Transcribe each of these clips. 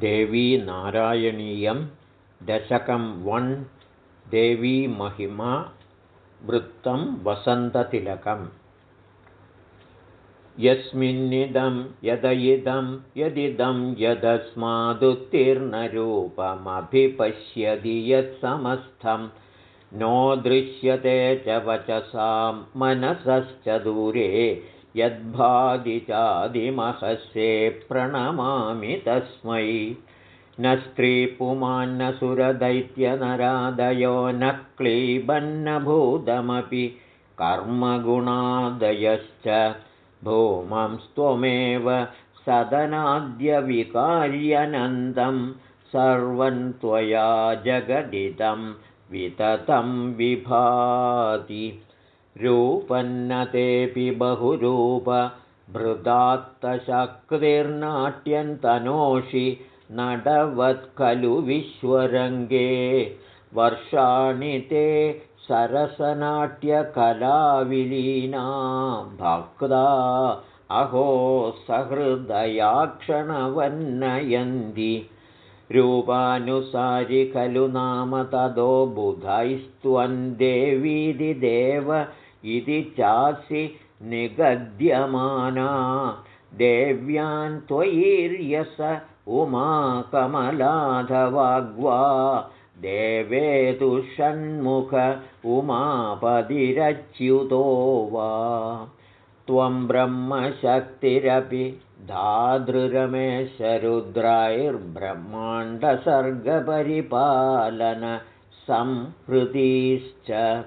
देवीनारायणीयं दशकं वन् देवीमहिमा वृत्तं वसन्ततिलकम्। यस्मिन्निदं यदयिदं यदिदं यदस्मादुत्तीर्णरूपमभिपश्यति यत्समस्थं नो दृश्यते च वचसां मनसश्च दूरे यद्भादिचादिमहस्ये प्रणमामि तस्मै। न स्त्रीपुमान्नसुरदैत्यनरादयो न क्लीबन्नभूतमपि कर्मगुणादयश्च। भूमंस्त्वमेव सदनाद्यविकार्यनन्दं सर्वं त्वया जगदिदं विततं विभाति रूपन्नतेऽपि बहुरूपभृदात्तशक्तिर्नाट्यन्तनोषि नडवत्खलु विश्वरङ्गे। वर्षाणि ते सरसनाट्यकलाविलीना। भक्ता अहो सहृदयाक्षणवन्नयन्ति। रूपानुसारि खलु नाम तदो बुधैस्त्वं देवीति देव इति चासि निगद्यमाना। देव्यान् त्वयिर्यस उमा कमलाधवाग्वा। देवेतु षण्मुख उमापतिरच्युतो वा। त्वं ब्रह्मशक्तिरपि धातृरमेशरुद्रायुर्ब्रह्माण्डसर्गपरिपालनसंहृतिश्च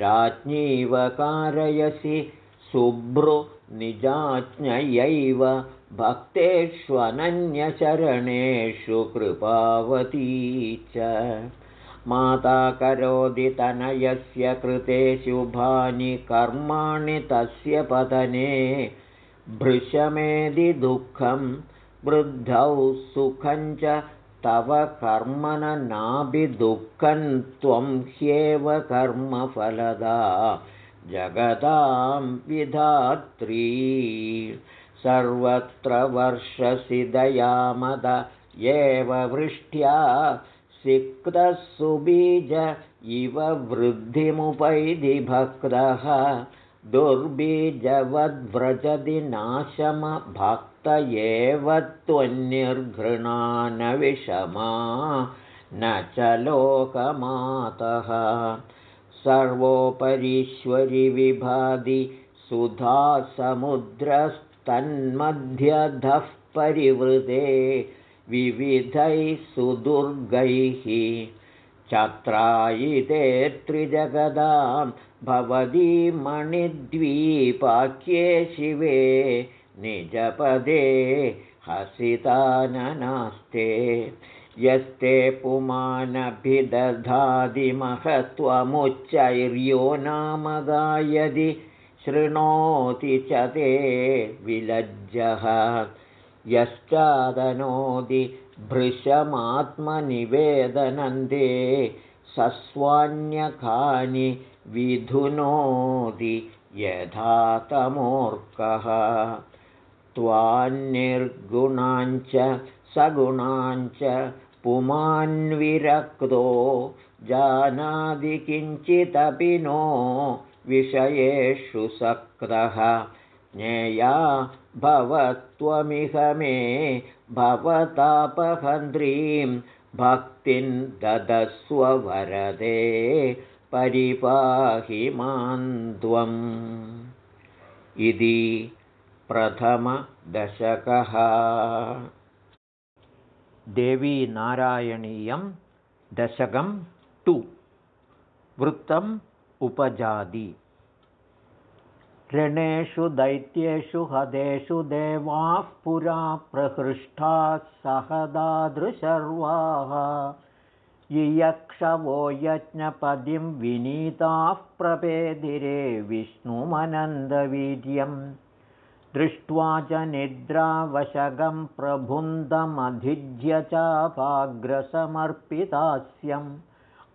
राज्ञीव कारयसि शुभ्रु निजाज्ञयैव भक्तेष्वनन्यशरणेषु कृपावती च। माता करोति तनयस्य कृते शुभानि कर्माणि तस्य पतने। भृशमेदि दुःखं वृद्धौ सुखं च तव कर्मणनाभिदुःखं त्वं ह्येव कर्मफलदा। जगतां विधात्री। सर्वत्र वर्षसिदयामद एव वृष्ट्या सिक्तः सुबीज इव वृद्धिमुपैति भक्तः। दुर्बीजवद्व्रजति नाशमभक्त एव त्वन्निर्घृणा न विषमा न च लोकमातः। सर्वोपरीश्वरि विभाति सुधासमुद्रस्तन्मध्यधः परिवृते विविधैः सुदुर्गैः। चत्रायिते त्रिजगदां भवती मणिद्वीपाख्ये शिवे निजपदे हसिताननास्ते यस्ते पुमानभिदधादिमहत्त्वमुच्चैर्यो नाम गायदि शृणोति च ते विलज्जः। यश्चादनोदि भृशमात्मनिवेदनन्दे सस्वान्यकानि विधुनोति यथा तमूर्कः त्वान्निर्गुणाञ्च सगुणाञ्च पुमान्विरक्तो जानादि किञ्चिदपि नो विषयेषु सक्तः। ज्ञेया भवत्वमिह मे भवतापहन्त्रीं भक्तिं ददस्वरदे परिपाहि मान्त्वम् इति प्रथमदशकः। देवीनारायणीयं दशकं टु। वृत्तम् उपजाति। ऋणेषु दैत्येषु हदेषु देवाः पुरा प्रहृष्टाः सहदादृशर्वाः। यियक्षवो यज्ञपदिं विनीताः प्रपेदिरे विष्णुमनन्दवीर्यं दृष्ट्वा च निद्रावशगं प्रभुन्दमधिज्य चापाग्रसमर्पितास्यम्।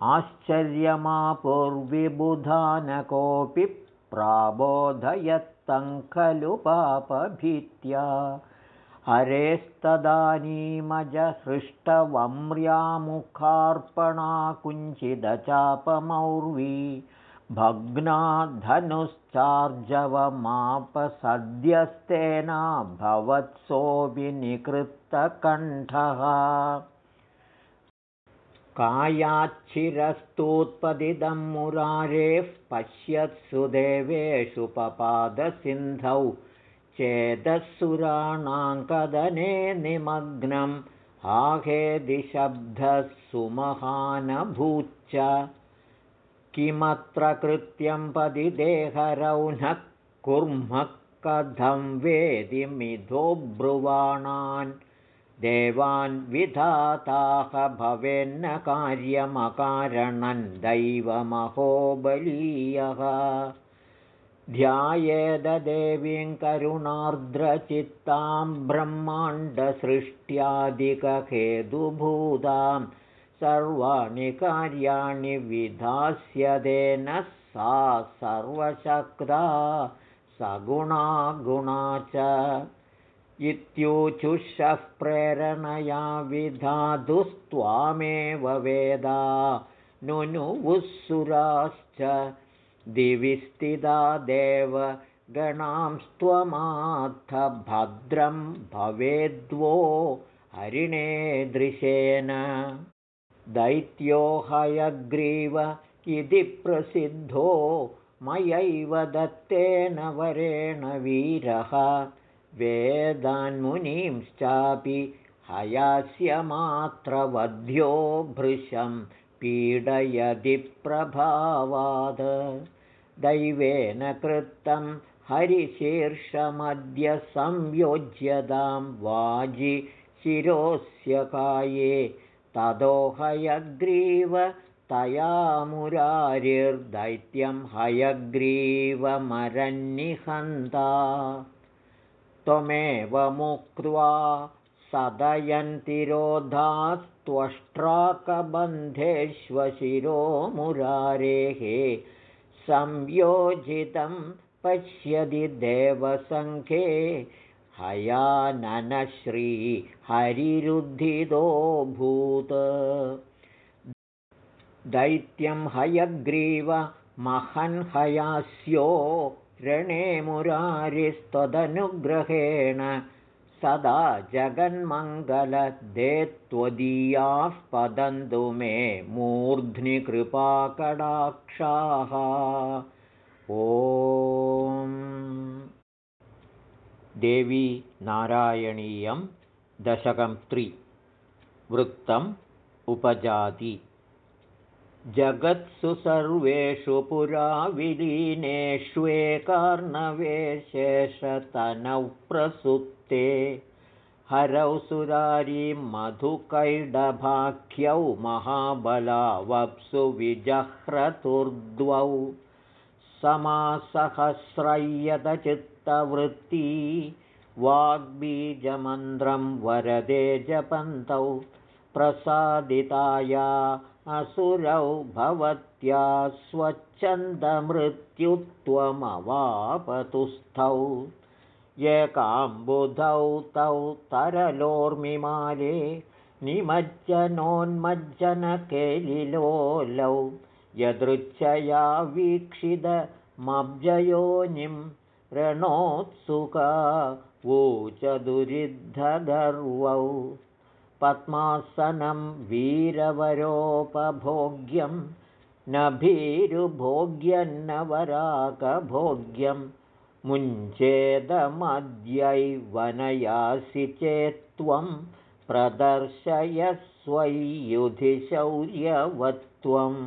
आश्चर्यमापुर्विबुधा कोऽपि प्राबोधयत्तं खलु पापभीत्या। हरेस्तदानीमजहृष्टवम्र्यामुखार्पणाकुञ्चिदचापमौर्वी भग्नाधनुश्चार्जवमापसद्यस्तेना भवत्सोऽभिनिकृत्तकण्ठः कायाच्छिरस्तूत्पदिदं मुरारेः पश्यत्सु देवेषु पपादसिन्धौ चेदसुराणाङ्कदने निमग्नम् आहेदिशब्दः सुमहानभूच्च किमत्र कृत्यं पदि देहरौनः कुर्मः कथं वेदिमिधो ब्रुवाणान्? देवान् विधाताः भवेन्न कार्यमकारणं दैवमहोबलीयः। ध्यायेददेवीं करुणार्द्रचित्तां ब्रह्माण्डसृष्ट्यादिकहेतुभूतां सर्वाणि कार्याणि विधास्यदेन सा सर्वशक्ता सगुणा गुणा च। इत्यूचुषः प्रेरणया विधातुस्त्वामेव वेदा। नुनुवुःसुराश्च दिवि स्थिता देव गणांस्त्वमाथ भद्रं भवेद्वो हरिणेदृशेन दैत्यो हयग्रीव इति प्रसिद्धो मयैव दत्तेन वरेण वीरः। वेदान्मुनींश्चापि हयास्यमात्रवध्यो भृशं पीडयदि प्रभावाद। दैवेन कृतं हरिशीर्षमद्य संयोज्यतां वाजि शिरोस्य काये ततो हयग्रीव तया मुरारिर्दैत्यं हयग्रीवमरन्निहन्ता त्वमेव मुक्त्वा सदयन्तिरोधास्त्वष्ट्राकबन्धेष्वशिरो मुरारेः संयोजितं पश्यति देवसङ्खे हयाननश्रीहरिरुद्धितोऽभूत् दैत्यं हयग्रीवमहन्हयास्यो रणे मुरारिस्त्वदनुग्रहेण सदा जगन्मङ्गलदे त्वदीयाः पदन्तु मे मूर्ध्नि कृपाकडाक्षाः ओ देवी नारायणीयं दशकं त्रि। वृत्तम् उपजाति। जगत्सु सर्वेषु पुरा विलीनेष्वेकार्णवेशेषतनौ प्रसुप्ते। हरौ सुरारीं मधुकैडभाख्यौ महाबलावप्सु विजह्रतुर्द्वौ समासहस्रय्यतचित्तवृत्ती वाग्बीजमन्त्रं वरदे जपन्तौ प्रसादिताया असुरौ भवत्या स्वच्छन्दमृत्युत्वमवापतुस्थौ एकाम्बुधौ तौ तरलोर्मिमाले निमज्जनोन्मज्जनकेलिलोलौ यदृच्छया वीक्षितमब्जयोनिं रणोत्सुका वूचदुरिद्धगर्वौ पद्मासनं वीरवरोपभोग्यं न भीरुभोग्यन्न वराकभोग्यं मुञ्चेदमद्यैवनयासि चेत्त्वं प्रदर्शयस्वयुधिशौर्यवत्त्वम्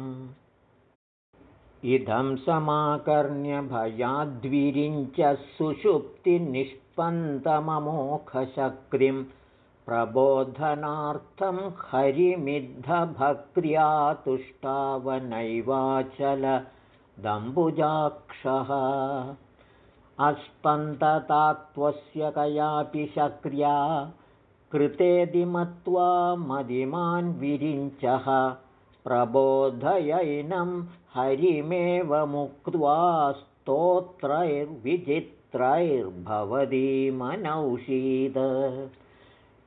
इदं समाकर्ण्यभयाद्विरिञ्च सुषुप्तिनिष्पन्तममोखशक्तिं प्रबोधनार्थं हरिमिद्धभक्र्या तुष्टावनैवाचलदम्बुजाक्षः अस्पन्दतात्त्वस्य कयापि शक्र्या कृतेदिमत्वा मदिमान् विरिञ्चः प्रबोधयैनं हरिमेव मुक्त्वा स्तोत्रैर्विजित्तमभूद्भृशं मनौषीद।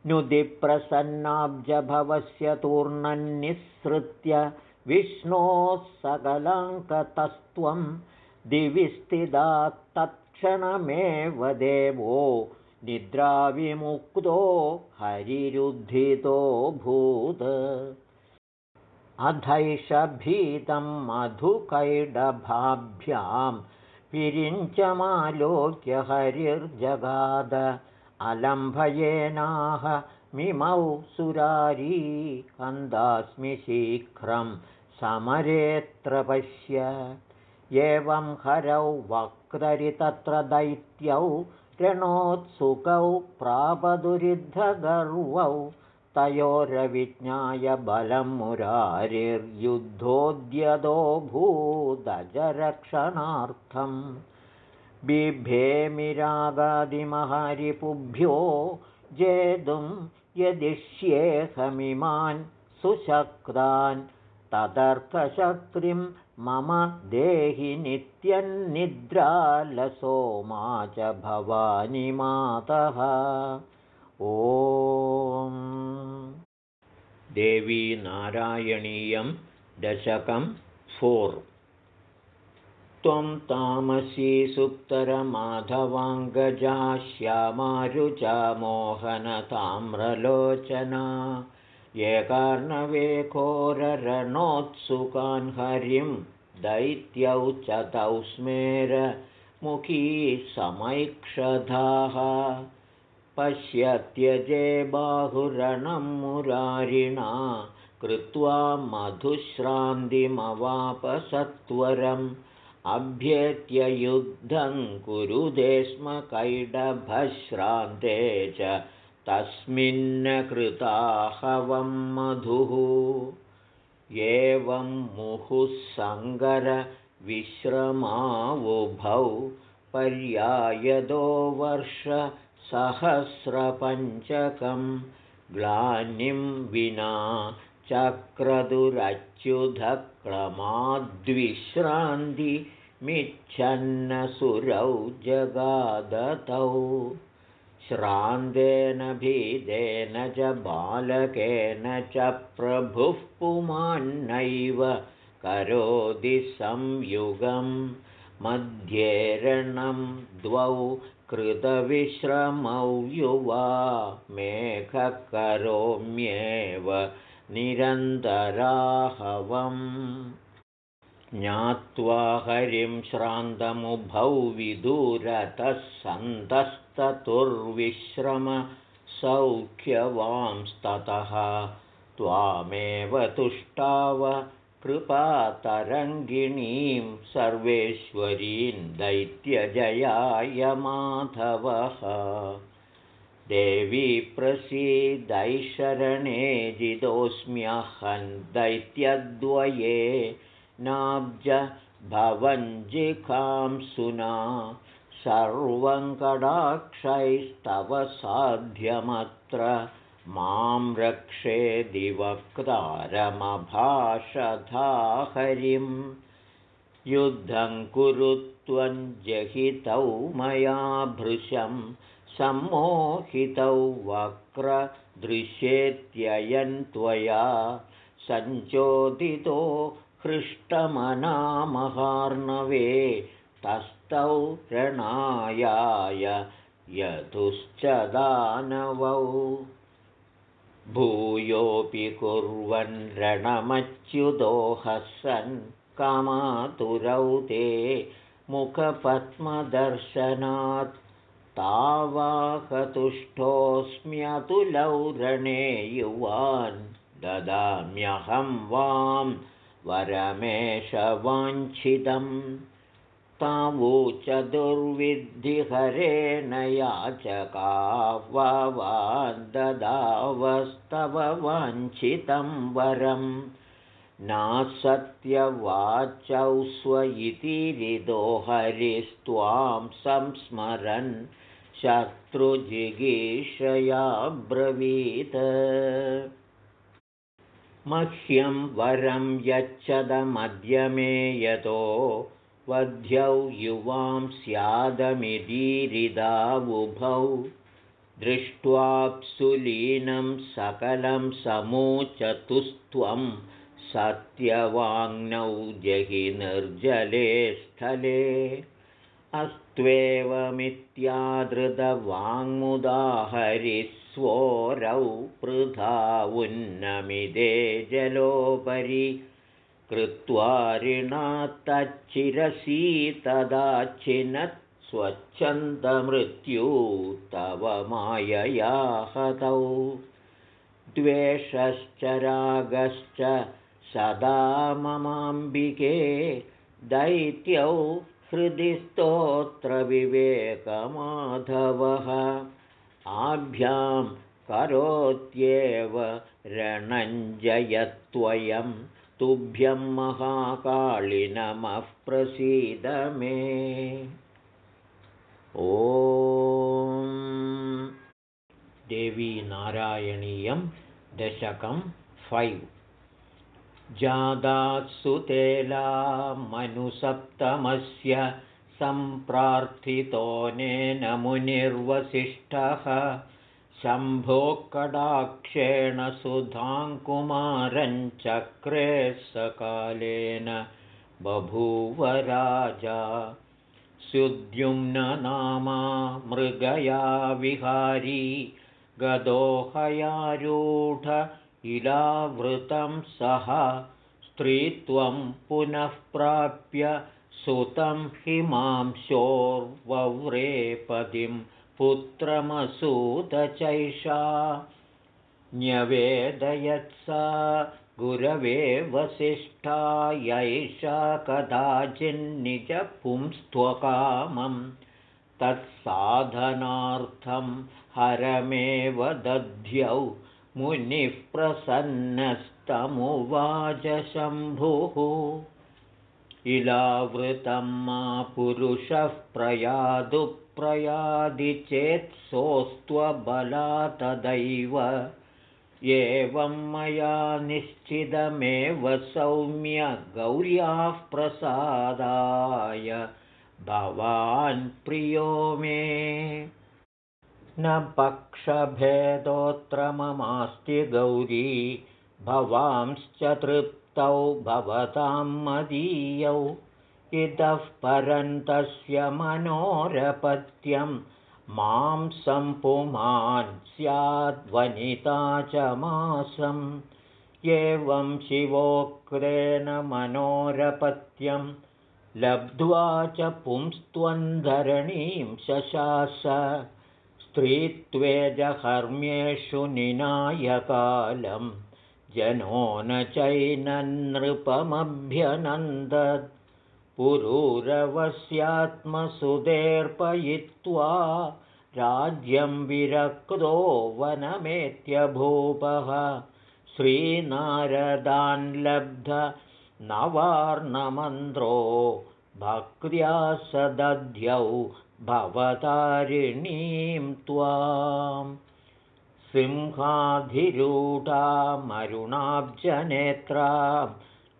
नुदिप्रसन्नाब्जभवस्य तूर्णन्निःसृत्य विष्णोः सकलाङ्कतस्त्वं दिविस्थिदा तत्क्षणमेव देवो निद्राविमुक्तो भूत् अधैषभीतं मधुकैडभाभ्यां विरिञ्चमालोक्य हरिर्जगाद अलम्भयेनाह मिमौ सुरारी कन्दास्मि शीघ्रं समरेऽत्र पश्य एवं हरौ वक्तरि तत्र दैत्यौ रणोत्सुकौ प्रापदुरिद्धगर्वौ तयोरविज्ञाय बलं भूदजरक्षणार्थम् बिभेमिरागादिमहरिपुभ्यो जेतुं यदिष्येऽहमिमान् सुशक्तान् तदर्थशक्तिं मम देहि नित्यन्निद्रालसो मा च भवानि मातः ओ देवी नारायणीयं दशकं फोर्। त्वं तामसी सुप्तरमाधवाङ्गजा श्यामारुचा मोहनताम्रलोचना एकार्णवेकोररणोत्सुकान् हरिं दैत्यौ च तौ स्मेरमुखी समैक्षधाः पश्यत्यजे बाहुरणं मुरारिणा कृत्वा मधुश्रान्तिमवापसत्वरम् अभ्येत्य युद्धं कुरुदे स्म कैडभश्रान्ते च तस्मिन्न कृताहवं मधुः। एवं मुहुःसङ्गरविश्रमावुभौ पर्यायदो वर्षसहस्रपञ्चकं ग्लानिं विना चक्रदुरच्युधक्रमाद्विश्रान्तिमिच्छन्नसुरौ जगादतौ श्रान्तेन भीदेन च बालकेन च प्रभुः पुमान्नैव करोति संयुगं। मध्येरणं द्वौ कृतविश्रमौ युवा मेघः करोम्येव निरन्तराहवम्। ज्ञात्वा हरिं श्रान्तमुभौ विदुरतः सौख्यवांस्ततः त्वामेव तुष्टाव कृपातरङ्गिणीं सर्वेश्वरीं दैत्यजयाय माधवः। देवी प्रसीदैशरणे जितोऽस्म्यहं दैत्यद्वये नाब्ज भवञ्जिकांसुना सर्वं कडाक्षैस्तव साध्यमत्र मां रक्षेदिवक्तारमभाषधा हरिं युद्धं कुरु त्वं जहितौ मया भृशं सम्मोहितौ वक्रदृश्येत्ययन् त्वया सञ्चोदितो हृष्टमनामहार्णवे तस्थौ रणायाय यतुश्च दानवौ भूयोऽपि कुर्वन् रणमच्युदोहसन् कामातुरौ ते मुखपद्मदर्शनात् तावाहतुष्टोऽस्म्यतुलौ रणे युवान् ददाम्यहं वां वरमेष वाञ्छितम् तावूच दुर्विद्धिहरेण याचका ददावस्तव वाञ्छितं वरं। नासत्यवाचौ स्व इति रिदो हरिस्त्वां संस्मरन् शत्रुजिगीषयाब्रवीत् मह्यं वरं यच्छदमद्य मे यतो वध्यौ युवां स्यादमिदीरिदावुभौ। दृष्ट्वाप्सुलीनं सकलं समूचतुस्त्वं सत्यवाङ्नौ जहि निर्जले स्थले। अस्त्वेवमित्यादृतवाङ्मुदाहरिस्वोरौ पृथा उन्नमिदे जलोपरि कृत्वारिणा तच्चिरसीतदाच्छिनत् स्वच्छन्दमृत्यु तव मायया हतौ। द्वेषश्च रागश्च सदा ममाम्बिके दैत्यौ हृदि स्तोत्रविवेकमाधवः। आभ्यां करोत्येव रणञ्जयत्वयं तुभ्यं महाकालिनमः प्रसीद मे। ॐ देवीनारायणीयं दशकं फैव्। जादात्सुतेला मनुसप्तमस्य सम्प्रार्थितोऽनेन मुनिर्वसिष्ठः शम्भोकडाक्षेण सुधाङ्कुमारञ्चक्रे सकालेन बभूव राजा सुद्युम्ननामा मृगया विहारी गदोहयारूढ इलावृतं सः स्त्रीत्वं पुनः प्राप्य सुतं हिमांशोर्वव्रेपदिं पुत्रमसूतचैषा न्यवेदयत्सा गुरवे वसिष्ठा यैषा कदाचिन्निजपुंस्त्वकामं तत्साधनार्थं हरमेव दध्यौ मुनिः प्रसन्नस्तमुवाच शम्भुः इलावृतं मा पुरुषः प्रयादु प्रयादि चेत्सोऽस्त्वबलातदैव एवं मया निश्चितमेव सौम्यगौर्याः प्रसादाय। भवान् प्रियो मे। न पक्षभेदोऽत्र ममास्ति गौरी। भवांश्च तृप्तौ भवतां मदीयौ। इतः परन्तस्य मनोरपत्यं मां सम्पुमान् स्याद्वनिता च मासम्। एवं शिवोक्रेण मनोरपत्यं लब्ध्वा च पुंस्त्वन्धरणीं शशास। स्त्रीत्वे जहर्म्येषु निनायकालं जनो न चैननृपमभ्यनन्दत् पुरूरवस्यात्मसुदेर्पयित्वा राज्यं विरक्तो वनमेत्यभूपः। श्रीनारदान्लब्ध नवार्णमन्त्रो भक्त्या स दध्यौ भवतारिणीं त्वां सिंहाधिरूढामरुणाब्जनेत्रां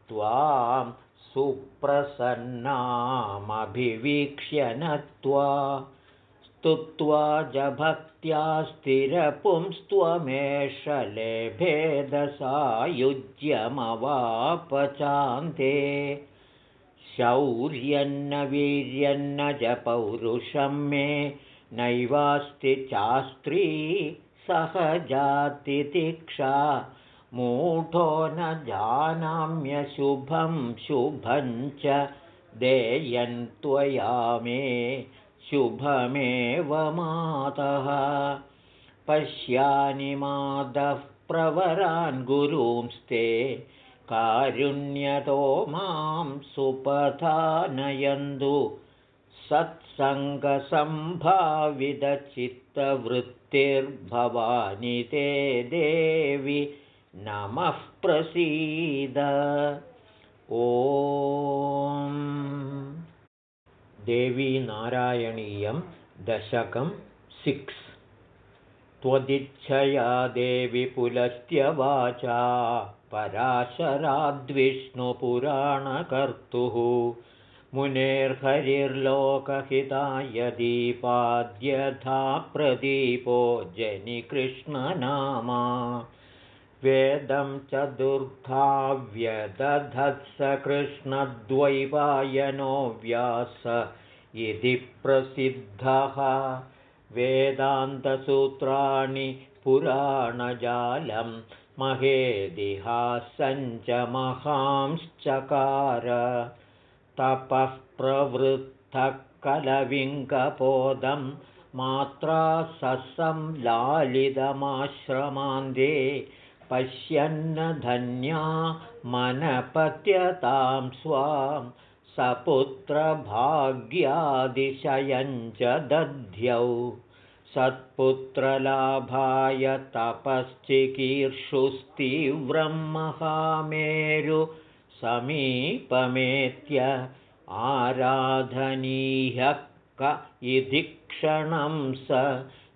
त्वां सुप्रसन्नामभिवीक्ष्य नत्वा स्तुत्वा जभक्त्या स्थिरपुंस्त्वमेष लेभेदसायुज्यमवापचान्ते शौर्यन्न वीर्यन्न च पौरुषं मे नैवास्ति चास्त्री सहजातितिक्षा मूढो न जानाम्यशुभं शुभं च देयन्त्वया मे शुभमेव मातः। पश्यानि मादः प्रवरान् गुरूंस्ते कारुण्यतो मां सुपथानयन्तु सत्सङ्गसम्भावितचित्तवृत्तिर्भवानि ते देवि नमः प्रसीद। ॐ। देवीनारायणीयं दशकं सिक्स्। त्वदिच्छया देवि पराशराद्विष्णुपुराणकर्तुः मुनेर्हरिर्लोकहिताय दीपाद्यथा प्रदीपो जनिकृष्णनामा। वेदं चतुर्धाव्यदधत्स कृष्णद्वैपायनो व्यास इति प्रसिद्धः। वेदान्तसूत्राणि पुराणजालं महेदिहासञ्च महांश्चकार तपः प्रवृत्तः कलविङ्गपोदं मात्रा ससं लालितमाश्रमान्ते पश्यन्न धन्या मनपत्यतां स्वां सपुत्रभाग्यादिशयञ्च दध्यौ। सत्पुत्रलाभाय तपश्चिकीर्षुस्तीव्रं महामेरु समीपमेत्य आराधनीयः क इति क्षणं स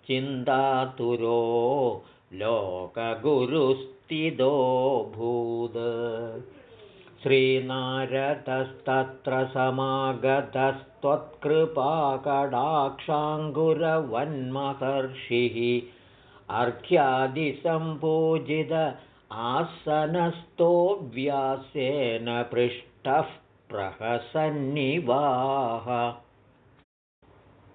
चिन्तातुरो लोकगुरुस्थितोऽभूत् श्रीनारदस्तत्र समागतस्त्वत्कृपाकडाक्षाङ्गुरवन्महर्षिः अर्घ्यादिसम्पूजित आसनस्थोऽव्यासेन पृष्टः प्रहसन्निवाह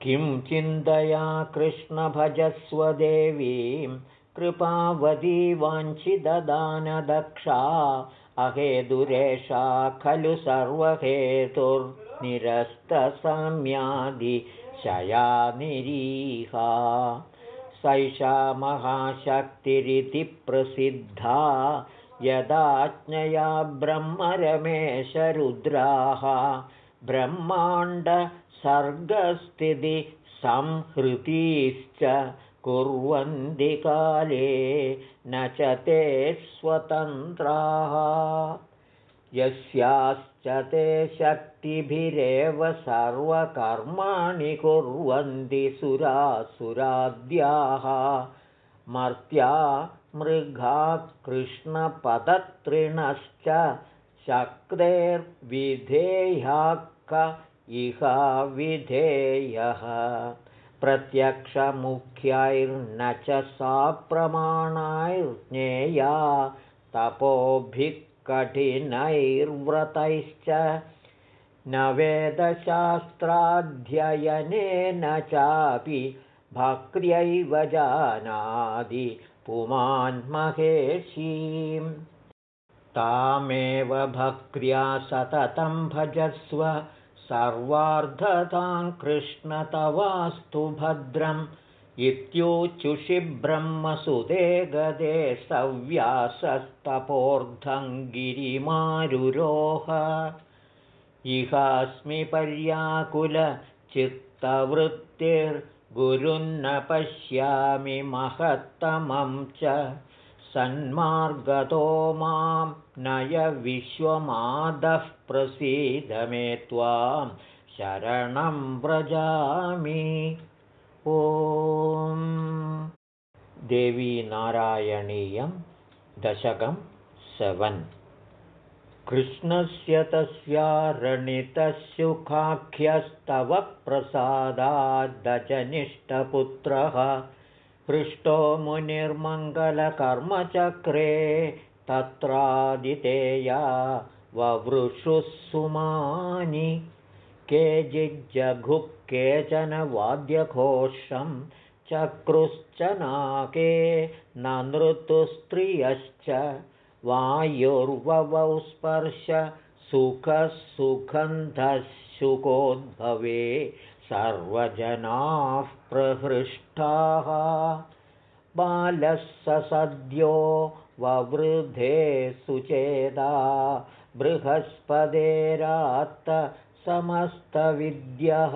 किं चिन्तया कृष्णभजस्वदेवीं कृपावती वाञ्छिददानदक्षा अहेदुरेषा खलु सर्वहेतुर्निरस्तसम्यादिशया निरीहा सैषा महाशक्तिरिति प्रसिद्धा। यदाज्ञया ब्रह्मरमेशरुद्राः ब्रह्माण्डसर्गस्थितिसंहृतीश्च कुर्वन्ति काले न च ते स्वतन्त्राः। यस्याश्च ते शक्तिभिरेव सर्वकर्माणि कुर्वन्ति सुरासुराद्याः। मर्त्या मृगा कृष्णपदत्रिणश्च शक्तेर्विधेयाक इह विधेयः। प्रत्यक्षमुख्यैर्न च सा प्रमाणैर्ज्ञेया तपोभिः कठिनैर्व्रतैश्च न वेदशास्त्राध्ययनेन चापि भक्र्यैव जानादि पुमान्महेशीं तामेव भक्र्या सततं भजस्व सर्वार्धतां कृष्णतवास्तु भद्रम्। ब्रह्मसुदे गदे सव्यासस्तपोर्धं गिरिमारुरोह इहास्मि पर्याकुलचित्तवृत्तिर्गुरुन्न पश्यामि महत्तमं च सन्मार्गतो मां नय विश्वमादः प्रसीद मे त्वां शरणं व्रजामि। ॐ। देवीनारायणीयं दशकं सेवन् कृष्णस्य तस्यारणितशुखाख्यस्तव प्रसादादजनिष्ठपुत्रः पृष्टो मुनिर्मङ्गलकर्मचक्रे तत्रादितेया ववृषुः सुमानि केचिज्जघुः केचन वाद्यघोषं चक्रुश्च नाके नृतुस्त्रियश्च वायुर्ववौ स्पर्श सुखः शुकोद्भवे सर्वजनाः प्रहृष्टाः। बालः स सद्यो ववृधे सुचेदा। बृहस्पदेरात्त समस्तविद्यः।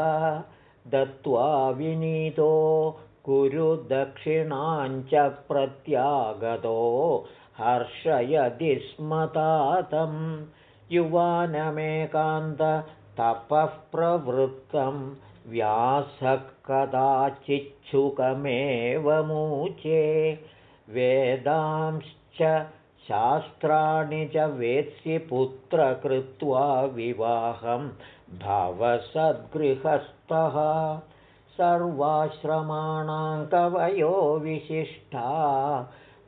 दत्त्वा विनीतो कुरुदक्षिणाञ्च प्रत्यागतो हर्षयति स्मतातं युवानमेकान्ततपः प्रवृत्तं व्यासः कदाचिच्छुकमेव मूचे। वेदांश्च शास्त्राणि च वेत्सि पुत्र कृत्वा विवाहं भवसद्गृहस्थः सर्वाश्रमाणां कवयो विशिष्टा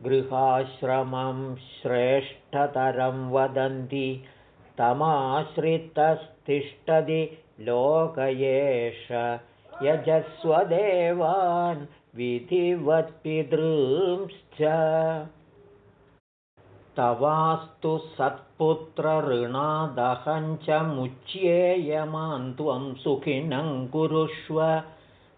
गृहाश्रमं श्रेष्ठतरं वदन्ति तमाश्रितस्तिष्ठति लोकयेष। यजस्वदेवान् विधिवत्पितृंश्च। तवास्तु सत्पुत्रऋणादहञ्च मुच्येयमान् त्वं सुखिनं कुरुष्व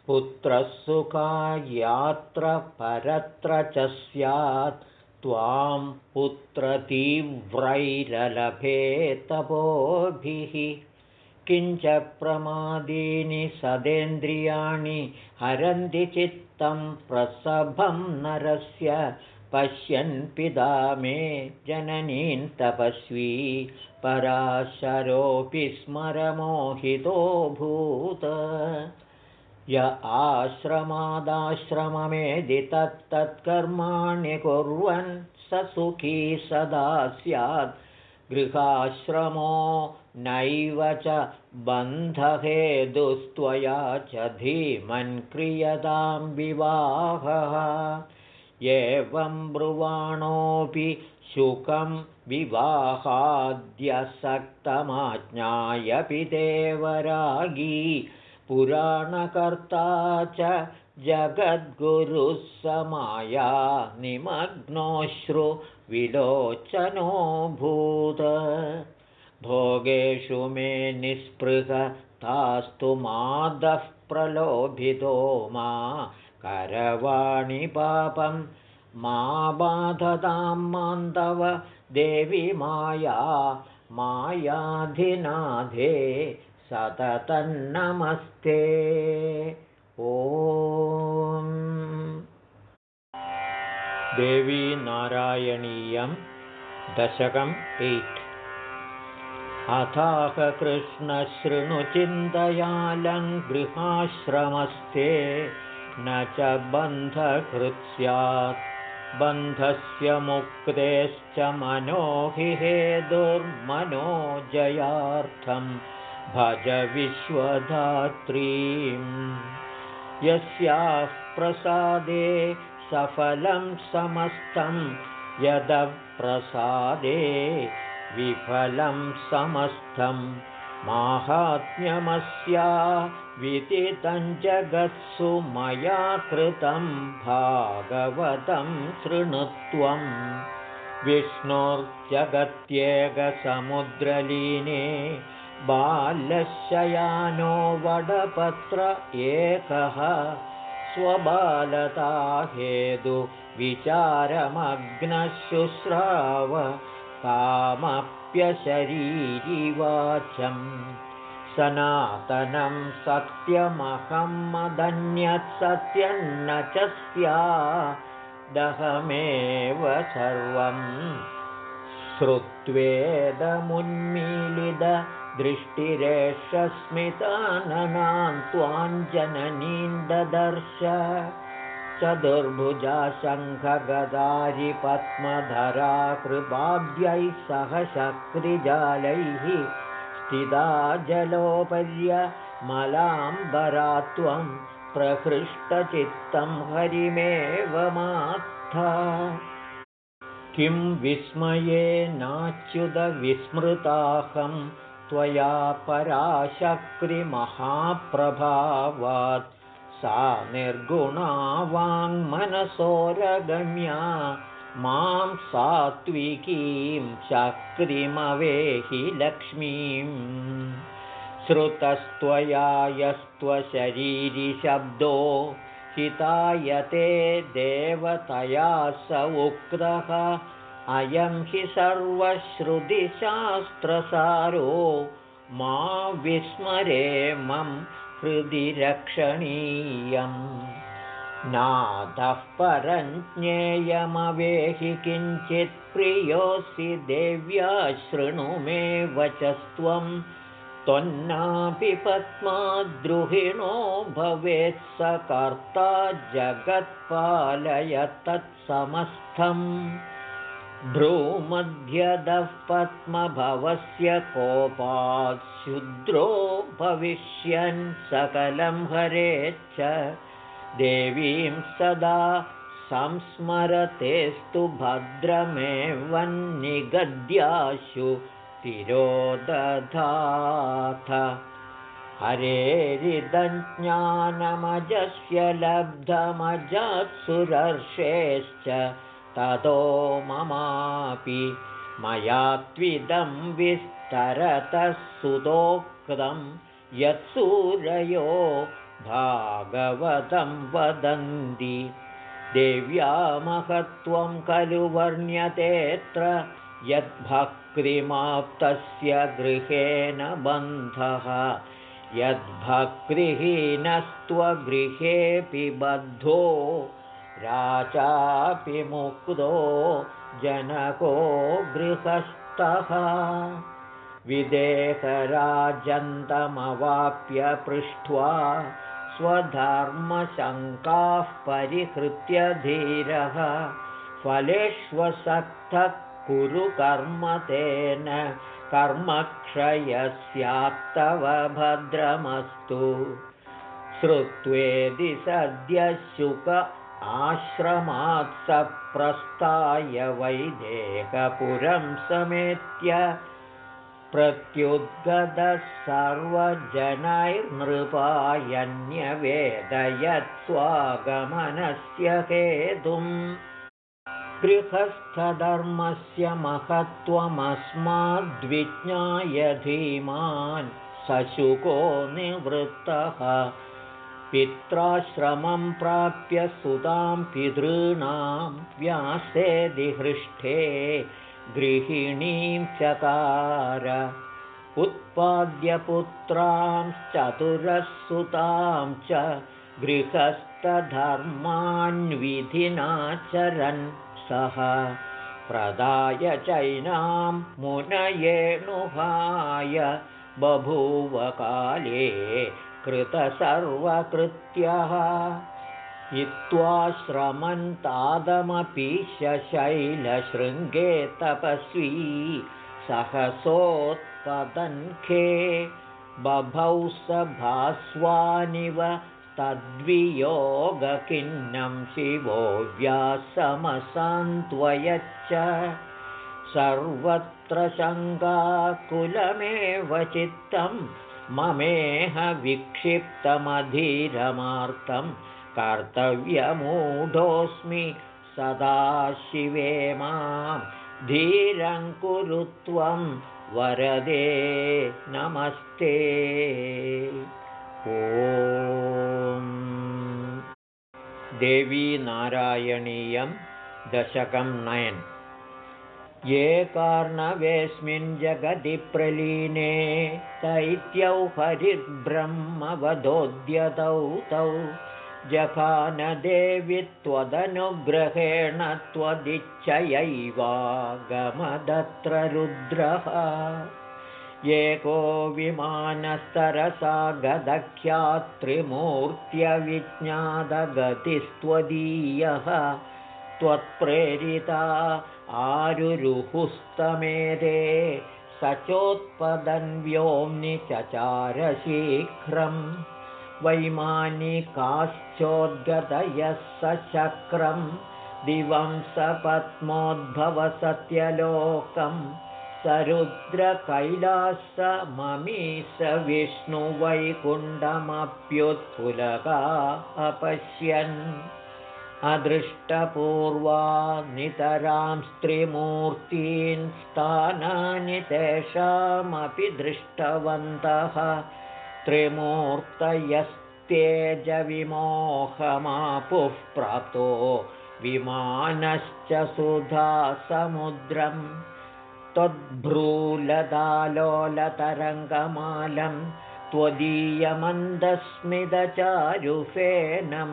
पुत्रसुखायात्र परत्र च स्यात्। त्वां पुत्रतीव्रैरलभे तपोभिः किञ्च प्रमादीनि सदेन्द्रियाणि हरन्ति चित्तं प्रसभं नरस्य। पश्यन् पिता मे जननीं तपस्वी। पराशरोऽपि स्मरमोहितोऽभूत् य आश्रमादाश्रममेदि तत्तत्कर्माणि कुर्वन् स सुखी सदा स्यात्। गृहाश्रमो नैव च बन्धहेदुस्त्वया च धीमन् क्रियतां विवाहः। एवं ब्रुवाणोऽपि शुकं विवाहाद्यसक्तमाज्ञायपि देवरागी पुराणकर्ता च जगद्गुरुः समाया निमग्नोऽश्रुविलोचनोऽभूत् भोगेषु मे निःस्पृहतास्तु मादः प्रलोभितो मा करवाणि पापं मा बाधतां मान्दव देवि माया मायाधिनाधे सततन्नमस्ते ॐ। नारायणीयं दशकम् एय्ट्। अथाह कृष्णशृणुचिन्तयालं गृहाश्रमस्ते। न च बन्धकृत् स्यात् बन्धस्य मुक्तेश्च मनो हि हे दुर्मनो जयार्थम् भज विश्वधात्रीं यस्याः प्रसादे सफलं समस्तं यदप्रसादे विफलं समस्तं। माहात्म्यमस्या विदितं जगत्सु मया कृतं भागवतं शृणुत्वम्। विष्णुर्जगत्येकसमुद्रलीने बालशयानो वडपत्र एकः स्वबालता हेतुविचारमग्नशुश्राव कामप्यशरीरिवाचं सनातनं सत्यमहं मदन्यत्सत्यन्न च स्यादहमेव सर्वं श्रुत्वेदमुन्मीलित दृष्टिरेषस्मिताननां त्वाञ्जननीं ददर्श चतुर्भुजा शङ्खगदारिपद्मधरा कृपाद्यैः सह शक्तिजालैः स्थिता जलोपर्यमलाम्बरा त्वं प्रहृष्टचित्तं हरिमेव मात्था। किं विस्मयेनाच्युतविस्मृताहम् त्वया पराशक्तिमहाप्रभावात् सा निर्गुणा वाङ्मनसोरगम्या मां सात्विकीं शक्तिमवेहि लक्ष्मीम् श्रुतस्त्वया यस्त्वशरीरिशब्दो हितायते देवतया स उक्तः अयं हि सर्वश्रुतिशास्त्रसारो मा विस्मरेमं हृदि रक्षणीयम्। नादः परं ज्ञेयमवेहि किञ्चित् प्रियोऽसि देव्या शृणु मे वचस्त्वं। त्वन्नापि पद्माद्रुहिणो भवेत् स कर्ता जगत्पालय तत्समस्थम् भ्रूमध्यदः पद्मभवस्य कोपात् शुद्रो भविष्यन् सकलं हरेच्च। देवीं सदा संस्मरतेस्तु भद्रमेवन्निगद्याशु तिरोदधाथ। हरेरिदज्ञानमजस्य लब्धमजत्सुरर्षेश्च ततो ममापि मया त्विदं विस्तरतः सुतोक्तं यत्सूरयो भागवतं वदन्ति। देव्या महत्त्वं खलु वर्ण्यतेऽत्र यद्भक्तिमाप्तस्य गृहेण बन्धः। यद्भक्तिहीनस्त्वगृहेऽपि बद्धो मुक्तो जनको गृहस्थः। विदेहराजन्तमवाप्य पृष्ट्वा स्वधर्मशङ्काः परिहृत्य धीरः। फलेष्वसक्तः कुरु कर्म तेन कर्मक्षयस्यात्तव भद्रमस्तु श्रुत्वेदि सद्य आश्रमात् सप्रस्थाय वैदेकपुरं समेत्य प्रत्युद्गतः सर्वजनैर्नृपायन्यवेदयत्स्वागमनस्य हेतुम् गृहस्थधर्मस्य महत्त्वमस्माद्विज्ञाय धीमान् सशुको निवृत्तः पित्राश्रमं प्राप्य सुतां पितॄणां व्यासेदिहृष्टे गृहिणीं चकार। उत्पाद्यपुत्रांश्चतुरः च गृहस्थधर्मान्विधिनाचरन् सः। प्रदाय चैनां मुनयेणुहाय बभूवकाले कृतसर्वकृत्यः। शशैलशृङ्गे तपस्वी सहसोत्पदन्खे बभौ स भास्वानिव तद्वियोगकिन्नं शिवो व्यासमसान्त्वयच्च। सर्वत्र शङ्गाकुलमेव चित्तं ममेह विक्षिप्तमधीरमार्तं कर्तव्यमूढोऽस्मि सदा शिवे मां धीरं कुरु त्वं वरदे नमस्ते। ॐ। देवीनारायणीयं दशकं नयन् ये कार्णवेस्मिन् जगति प्रलीने दैत्यौ हरिब्रह्मवधोद्यतौ तौ। जखानदेवि त्वदनुग्रहेण त्वदिच्छयैवागमदत्र रुद्रः। एको विमानस्तरसा गदख्यात्रिमूर्त्यविज्ञातगतिस्त्वदीयः त्वत्प्रेरिता आरुरुहुस्तमेरे स चोत्पदन्व्योम्नि चचारशीघ्रम् वैमानिकाश्चोद्गतयः सचक्रं दिवं सपद्मोद्भवसत्यलोकं सरुद्रकैलास ममी स विष्णुवैकुण्डमप्युत्फुलका अपश्यन् अदृष्टपूर्वा नितरां स्त्रीमूर्तीन् स्थानानि तेषामपि दृष्टवन्तः। त्रिमूर्तयस्तेजविमोहमापुः प्राप्तो विमानश्च सुधासमुद्रं त्वद्भ्रूलदालोलतरङ्गमालं त्वदीयमन्दस्मितचारुफेनं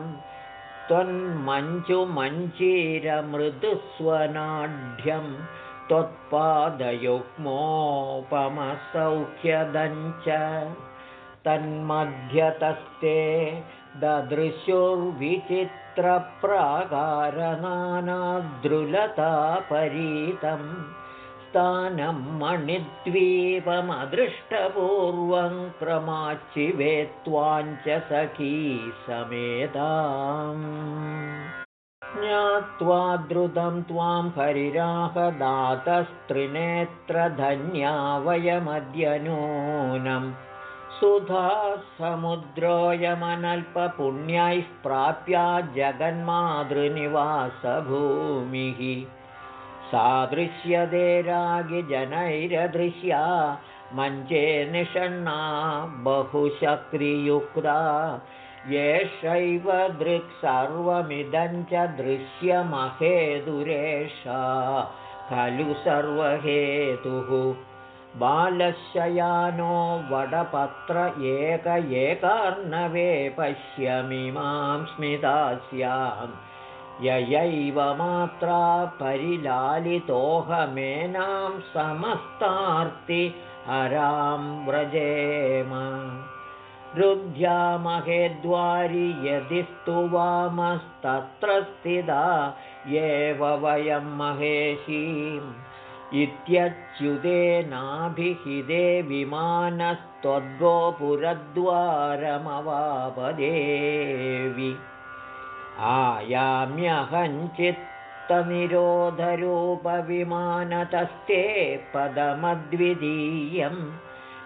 त्वन्मञ्जुमञ्जीरमृदुस्वनाढ्यं त्वत्पादयुग्मोपमसौख्यदञ्च तन्मध्यतस्ते ददृश्युर्विचित्रप्राकारनानाद्रुलतापरीतं स्थानं मणिद्वीपमदृष्टपूर्वं क्रमाच्चिवेत्त्वाञ्च सखी समेताम्। ज्ञात्वा द्रुतं त्वां हरिराहदातस्त्रिनेत्रधन्या वयमद्य नूनं सुधा समुद्रोऽयमनल्पपुण्यैः प्राप्या जगन्मातृनिवासभूमिः सादृश्यते रागिजनैरदृश्या मञ्चे निषण्णा बहुशक्रियुक्ता येषैव दृक्सर्वमिदं च दृश्यमहेदुरेषा खलु सर्वहेतुः। बालशयानो वडपत्र एक एकार्णवे पश्यमिमां स्मितास्यां ययैव मात्रा परिलालितोऽहमेनां समस्तार्ति हरां व्रजेम। रुध्यामहेद्वारि यदि स्तुवामस्तत्र स्थिता एव वयं महेशीम् इत्यच्युतेनाभिहिते विमानस्त्वद्गोपुरद्वारमवापदेवि आयाम्यहञ्चित्तनिरोधरूपविमानतस्ते पदमद्वितीयम्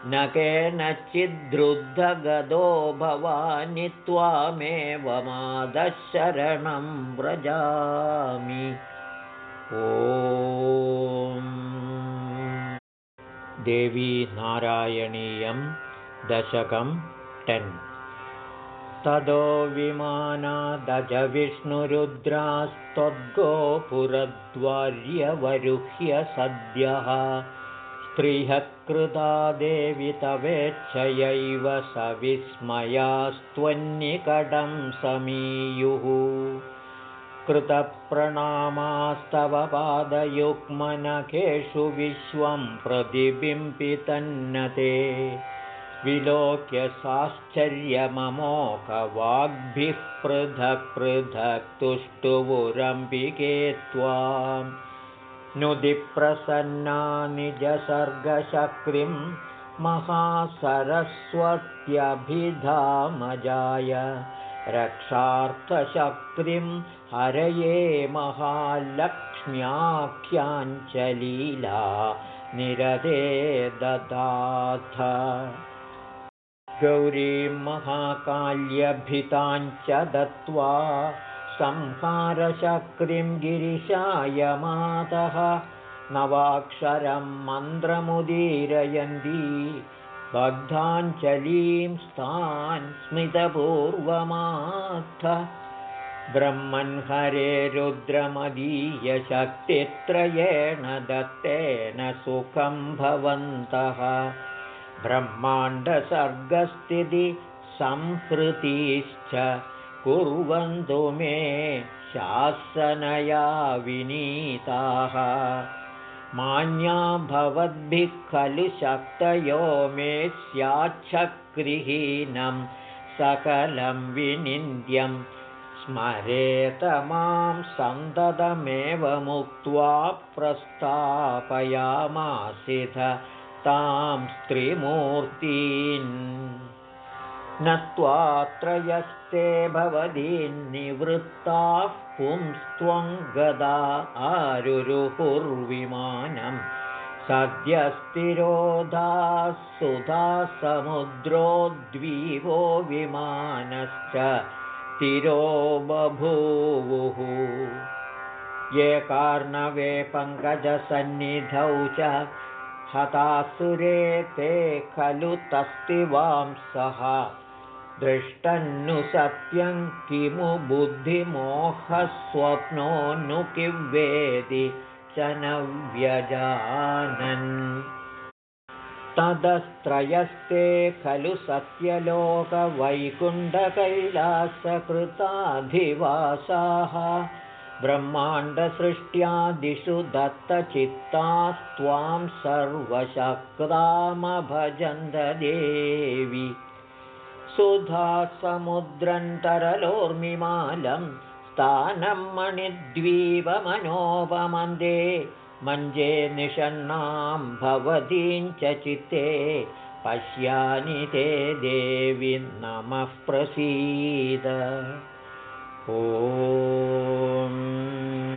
न केनचिद्रुद्धगदो भवानि त्वामेव मादशरणं व्रजामि। ओ देवी नारायणीयं दशकं टेन् तदो विमानादजविष्णुरुद्रास्त्वद्गोपुरद्वार्यवरुह्य सद्यः। स्त्रियः कृता देवि तवेच्छयैव सविस्मयास्त्वन्निकटं समीयुः। कृतप्रणामास्तव पादयुग्मनखेषु विश्वं प्रतिबिम्बितन्नते विलोक्य साश्चर्यममोकवाग्भिः पृथक् पृथक् तुष्टुवुरम्बिके त्वाम्। नुदिप्रसन्ना निजसर्गशक्तिं महासरस्वत्यभिधामजाय। रक्षार्थशक्तिं हरये महालक्ष्म्याख्याञ्चलीला निरते ददाथ गौरीं महाकाल्यभिताञ्च दत्त्वा संहारशक्तिं गिरिशाय मातः नवाक्षरं मन्त्रमुदीरयन्ती बद्धाञ्जलीं स्थान् स्मितपूर्वमाथ ब्रह्मन्हरे रुद्रमदीयशक्तित्रयेण दत्तेन सुखं भवन्तः ब्रह्माण्डसर्गस्थितिसंहृतिश्च कुर्वन्तु मे शासनया विनीताः। मान्या भवद्भिः खलु शक्तयो मे स्याच्छक्रिहीनं सकलं विनिन्द्यं। स्मरेत मां सन्ततमेव मुक्त्वा प्रस्तापयामासिथ तां स्त्रीमूर्तीन् न त्वात्रयस्ते भवदीन्निवृत्ताः पुंस्त्वं गदा आरुरुहुर्विमानं सद्यस्तिरोधाः सुधा समुद्रोद्वीवो विमानश्च तिरो बभूवुः ये कार्णवे पङ्कजसन्निधौ च हतासुरे ते खलु तस्तिवांसः दृष्टन्नु सत्यं किमु बुद्धिमोहस्वप्नो नु किवेदि च न व्यजानन्। तदस्त्रयस्ते खलु सत्यलोकवैकुण्ठकैलासकृताधिवासाः ब्रह्माण्डसृष्ट्यादिषु दत्तचित्तास्त्वां सर्वशक्तामभजन्त देवि सुधासमुद्रन्तरलोर्मिमालं स्थानं मणिद्वीपमनोपमन्दे मञ्जे निषण्णां भवतीं च चित्ते पश्यानि ते देवि नमः प्रसीद ॐ